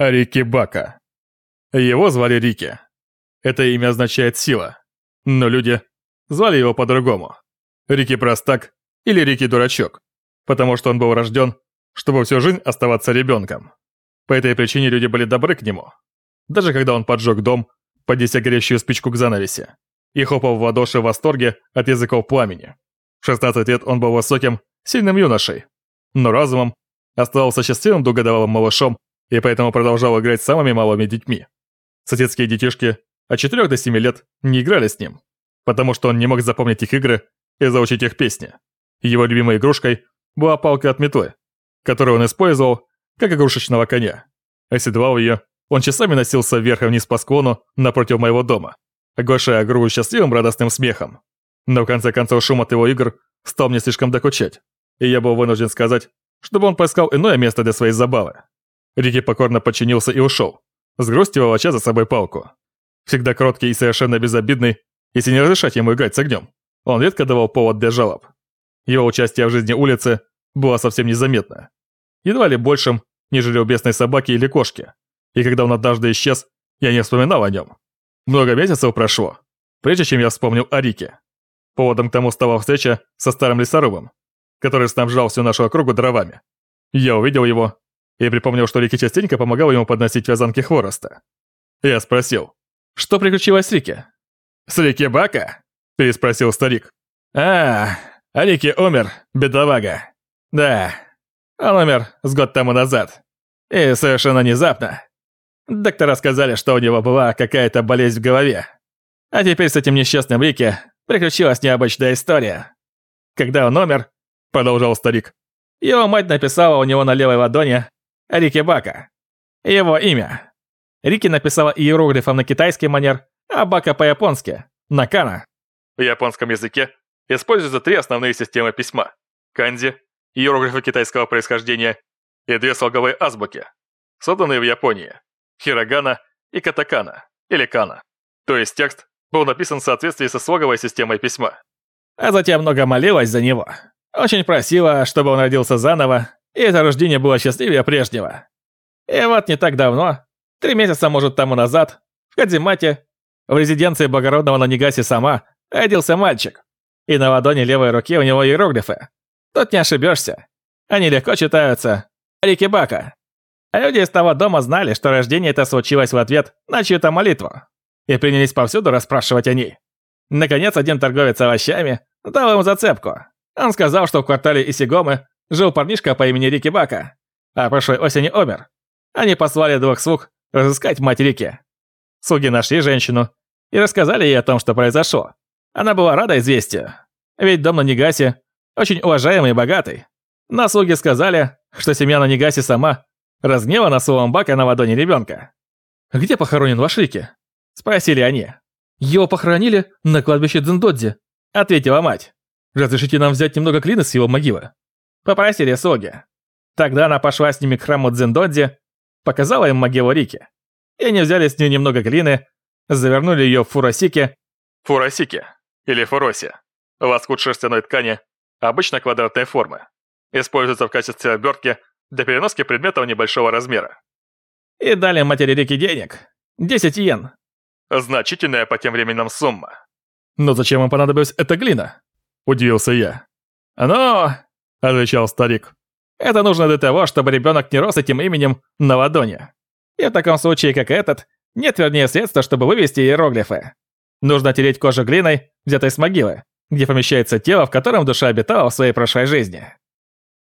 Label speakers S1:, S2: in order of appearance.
S1: Рики Бака. Его звали Рики. Это имя означает «сила». Но люди звали его по-другому. Рики Простак или Рики Дурачок, потому что он был рожден, чтобы всю жизнь оставаться ребенком. По этой причине люди были добры к нему. Даже когда он поджег дом, поднеся горящую спичку к занавеси, и хлопал в ладоши в восторге от языков пламени. В 16 лет он был высоким, сильным юношей, но разумом оставался счастливым двухгодовалым малышом и поэтому продолжал играть с самыми малыми детьми. Соседские детишки от 4 до 7 лет не играли с ним, потому что он не мог запомнить их игры и заучить их песни. Его любимой игрушкой была палка от метлы, которую он использовал как игрушечного коня. Оседлал ее, он часами носился вверх и вниз по склону напротив моего дома, оглашая игру счастливым радостным смехом. Но в конце концов шум от его игр стал мне слишком докучать, и я был вынужден сказать, чтобы он поискал иное место для своей забавы. Рики покорно подчинился и ушел, с грустью волоча за собой палку. Всегда кроткий и совершенно безобидный, если не разрешать ему играть с огнем. Он редко давал повод для жалоб. Его участие в жизни улицы было совсем незаметно. Едва ли большим, нежели у бесной собаки или кошки. И когда он однажды исчез, я не вспоминал о нем. Много месяцев прошло, прежде чем я вспомнил о Рике. Поводом к тому стала встреча со старым лесорубом, который снабжал всю нашу округу дровами. Я увидел его и припомнил, что Рики частенько помогал ему подносить вязанки хвороста. Я спросил, что приключилось с Рики? «С Рики Бака?» – переспросил старик. «А, а Рики умер, бедовага. Да, он умер с год тому назад. И совершенно внезапно. Доктора сказали, что у него была какая-то болезнь в голове. А теперь с этим несчастным Рики приключилась необычная история. Когда он умер, продолжал старик, его мать написала у него на левой ладони Рики Бака. Его имя. Рики написала иероглифом на китайский манер, а Бака по-японски, на кана. В японском языке используются три основные системы письма. Канзи, иероглифы китайского происхождения и две слоговые азбуки, созданные в Японии. Хирогана и катакана, или кана. То есть текст был написан в соответствии со слоговой системой письма. А затем много молилась за него. Очень просила, чтобы он родился заново и это рождение было счастливее прежнего. И вот не так давно, три месяца, может, тому назад, в Кадзимате, в резиденции благородного Нанигаси сама, родился мальчик. И на ладони левой руки у него иероглифы. Тут не ошибешься. Они легко читаются. Рикибака. А люди из того дома знали, что рождение это случилось в ответ на чью-то молитву. И принялись повсюду расспрашивать о ней. Наконец, один торговец овощами дал им зацепку. Он сказал, что в квартале Исигомы жил парнишка по имени Рики Бака, а прошлой осенью умер. Они послали двух слуг разыскать мать Рики. Слуги нашли женщину и рассказали ей о том, что произошло. Она была рада известию, ведь дом на Негасе очень уважаемый и богатый. Но слуги сказали, что семья на Негасе сама разгневана словом Бака на ладони ребенка. «Где похоронен ваш Рики?» – спросили они. «Его похоронили на кладбище Дзендодзи», – ответила мать. «Разрешите нам взять немного клина с его могилы?» Попросили Соги. Тогда она пошла с ними к храму Дзендодзи, показала им могилу Рики. И они взяли с нее немного глины, завернули ее в фуросики. Фуросики, или фуроси. Лоскут шерстяной ткани, обычно квадратной формы. Используется в качестве обертки для переноски предметов небольшого размера. И дали матери Рики денег. 10 йен. Значительная по тем временам сумма. Но зачем им понадобилась эта глина? Удивился я. Ну, – отвечал старик. «Это нужно для того, чтобы ребенок не рос этим именем на ладони. И в таком случае, как этот, нет вернее средства, чтобы вывести иероглифы. Нужно тереть кожу глиной, взятой с могилы, где помещается тело, в котором душа обитала в своей прошлой жизни.